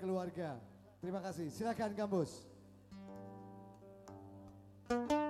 keluarga. Terima kasih. Silakan kampus. Thank you.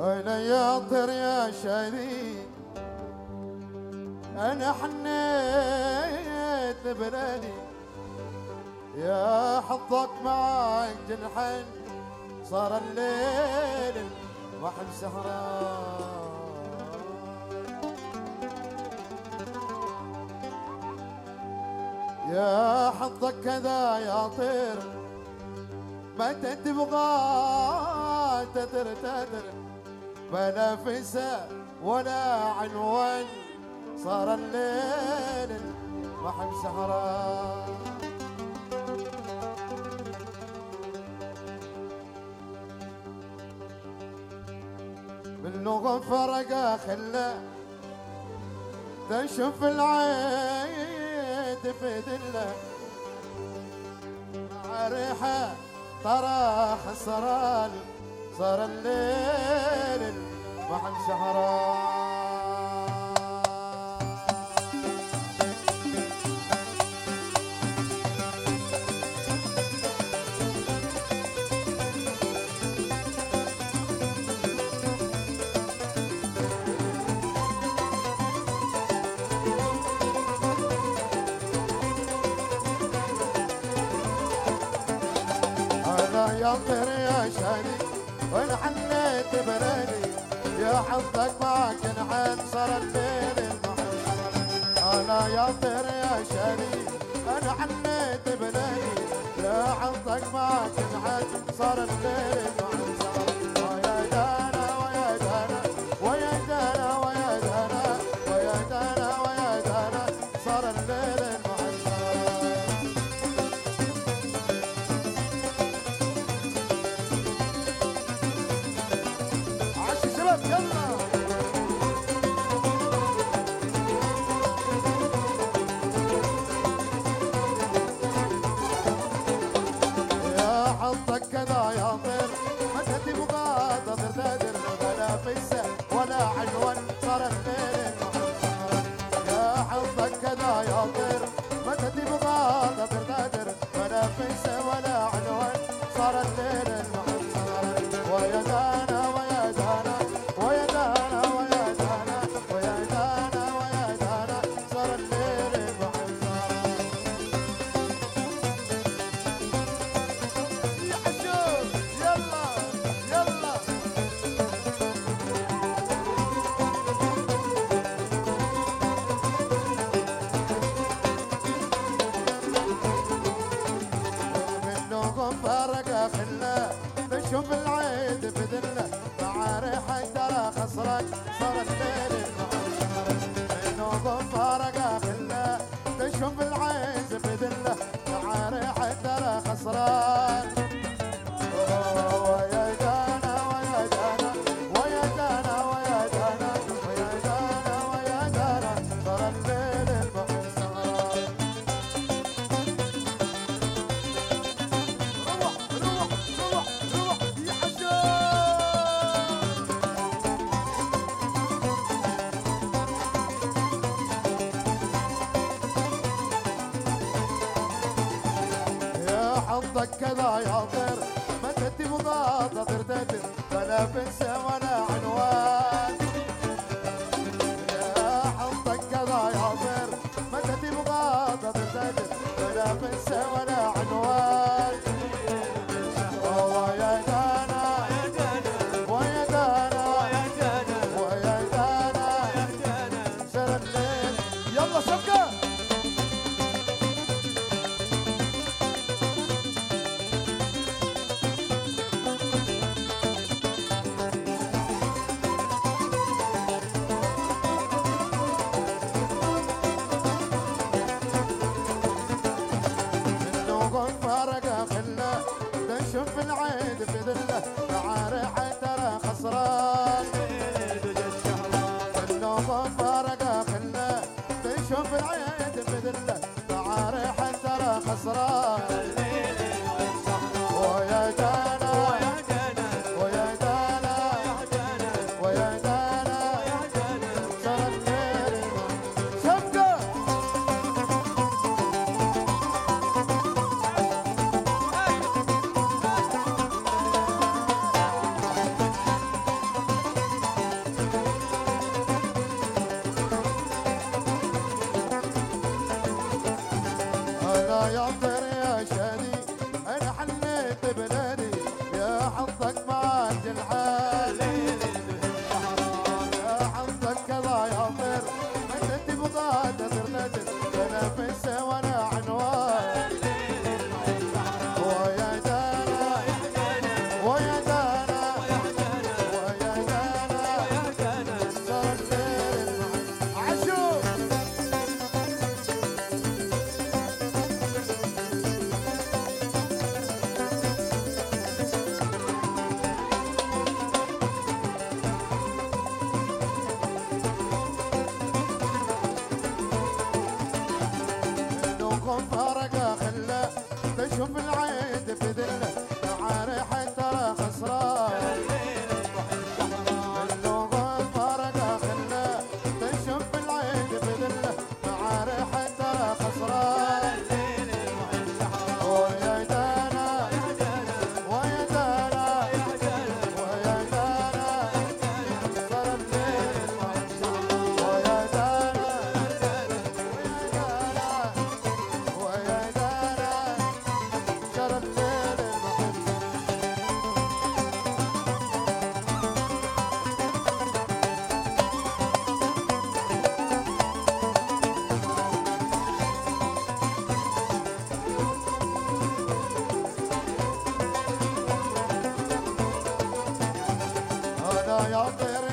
أنا ياطر يا شريك؟ أنا حنيت بلادي يا حظك معك جنحين صار الليل وحن سهران. يا حظك كذا يا طير. ما تبغى تدر تدر بلا فسا ولا عنوان. صار الليل محن سهران باللغة فرقة خلا تشوف العين تفدله مع ريحة ترى خسران صار الليل محن سهران يا طير يا شادي وين حنيت بلادي يا حظك الليل أنا يا طير يا حنيت بلادي يا حظك ما كنعان صار الليل المحن Agora. para حظك كذا يا طير. ما تدي مضاد تردد ولا بنسى ولا عنوان. يا حظك كذا يا ما تدي ولا بنسى ولا أنا يا شادي أنا حليت بلادي. يا حظك ما الحال. يا حظك كذا طير أنت تبغى تدر ندر أنا بس العيد بذلة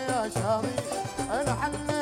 يا أنا حليت